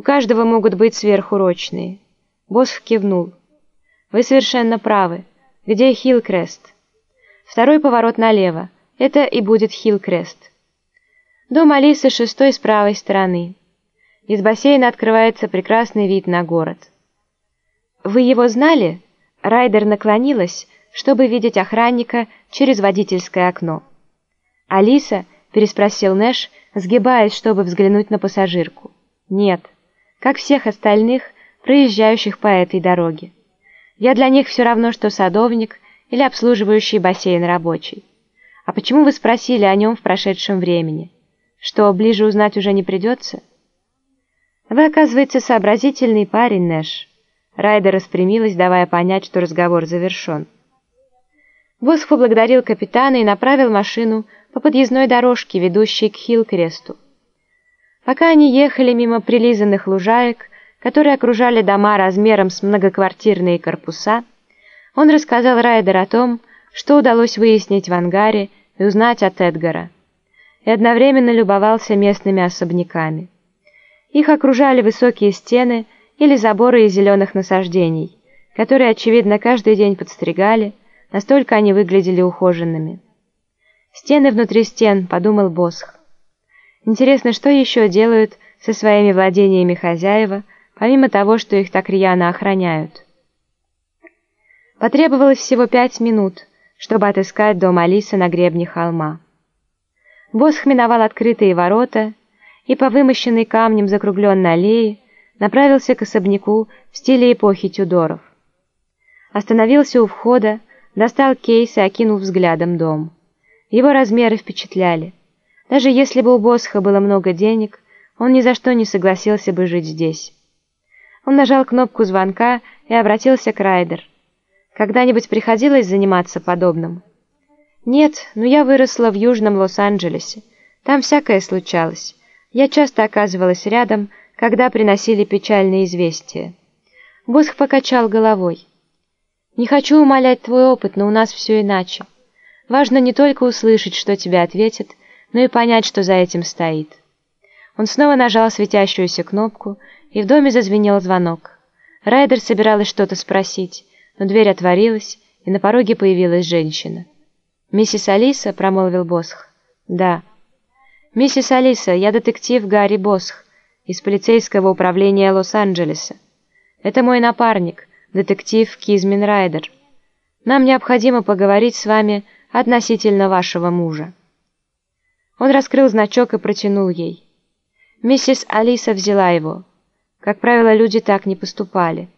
У каждого могут быть сверхурочные. Босх кивнул. Вы совершенно правы. Где Хиллкрест? Второй поворот налево. Это и будет Хиллкрест. Дом Алисы шестой с правой стороны. Из бассейна открывается прекрасный вид на город. Вы его знали? Райдер наклонилась, чтобы видеть охранника через водительское окно. «Алиса?» — переспросил Нэш, сгибаясь, чтобы взглянуть на пассажирку. «Нет, как всех остальных, проезжающих по этой дороге. Я для них все равно, что садовник или обслуживающий бассейн рабочий. А почему вы спросили о нем в прошедшем времени? Что, ближе узнать уже не придется?» «Вы, оказывается, сообразительный парень, Нэш». Райдер распрямилась, давая понять, что разговор завершен. Босх поблагодарил капитана и направил машину по подъездной дорожке, ведущей к Хилл-кресту. Пока они ехали мимо прилизанных лужаек, которые окружали дома размером с многоквартирные корпуса, он рассказал Райдер о том, что удалось выяснить в ангаре и узнать от Эдгара, и одновременно любовался местными особняками. Их окружали высокие стены или заборы из зеленых насаждений, которые, очевидно, каждый день подстригали, Настолько они выглядели ухоженными. «Стены внутри стен», — подумал Босх. «Интересно, что еще делают со своими владениями хозяева, помимо того, что их так рьяно охраняют?» Потребовалось всего пять минут, чтобы отыскать дом Алисы на гребне холма. Босх миновал открытые ворота и по вымощенной камнем закругленной аллее направился к особняку в стиле эпохи Тюдоров. Остановился у входа, достал кейс и окинул взглядом дом. Его размеры впечатляли. Даже если бы у Босха было много денег, он ни за что не согласился бы жить здесь. Он нажал кнопку звонка и обратился к Райдер. «Когда-нибудь приходилось заниматься подобным?» «Нет, но я выросла в Южном Лос-Анджелесе. Там всякое случалось. Я часто оказывалась рядом, когда приносили печальные известия». Босх покачал головой. Не хочу умалять твой опыт, но у нас все иначе. Важно не только услышать, что тебе ответят, но и понять, что за этим стоит. Он снова нажал светящуюся кнопку, и в доме зазвенел звонок. Райдер собиралась что-то спросить, но дверь отворилась, и на пороге появилась женщина. «Миссис Алиса?» — промолвил Босх. «Да». «Миссис Алиса, я детектив Гарри Босх из полицейского управления Лос-Анджелеса. Это мой напарник, детектив Кизмин Райдер. Нам необходимо поговорить с вами относительно вашего мужа». Он раскрыл значок и протянул ей. Миссис Алиса взяла его. Как правило, люди так не поступали.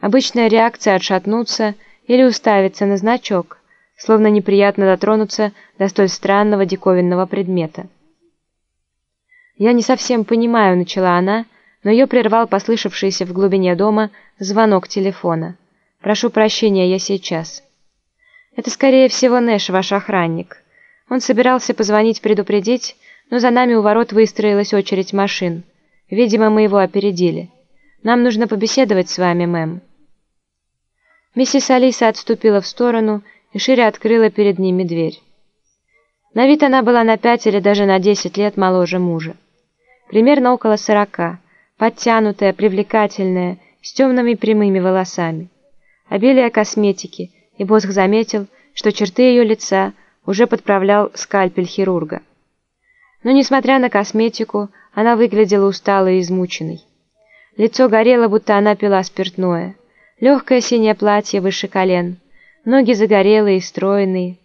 Обычная реакция отшатнуться или уставиться на значок, словно неприятно дотронуться до столь странного диковинного предмета. «Я не совсем понимаю», — начала она, — но ее прервал послышавшийся в глубине дома звонок телефона. «Прошу прощения, я сейчас». «Это, скорее всего, Нэш, ваш охранник. Он собирался позвонить предупредить, но за нами у ворот выстроилась очередь машин. Видимо, мы его опередили. Нам нужно побеседовать с вами, мэм». Миссис Алиса отступила в сторону и шире открыла перед ними дверь. На вид она была на пять или даже на десять лет моложе мужа. Примерно около сорока подтянутая, привлекательная, с темными прямыми волосами. Обилие косметики, и Босх заметил, что черты ее лица уже подправлял скальпель хирурга. Но, несмотря на косметику, она выглядела усталой и измученной. Лицо горело, будто она пила спиртное. Легкое синее платье выше колен, ноги загорелые и стройные.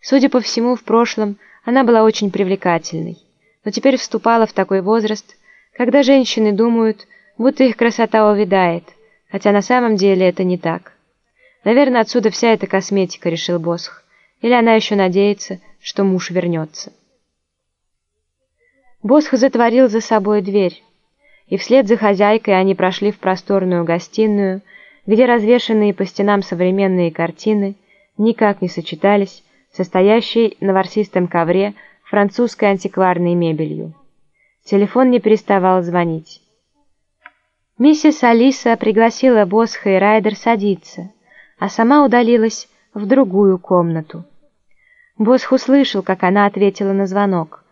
Судя по всему, в прошлом она была очень привлекательной, но теперь вступала в такой возраст, когда женщины думают, будто их красота увядает, хотя на самом деле это не так. Наверное, отсюда вся эта косметика, решил Босх. Или она еще надеется, что муж вернется. Босх затворил за собой дверь, и вслед за хозяйкой они прошли в просторную гостиную, где развешанные по стенам современные картины никак не сочетались с состоящей на ворсистом ковре французской антикварной мебелью. Телефон не переставал звонить. Миссис Алиса пригласила Босха и Райдер садиться, а сама удалилась в другую комнату. Босх услышал, как она ответила на звонок.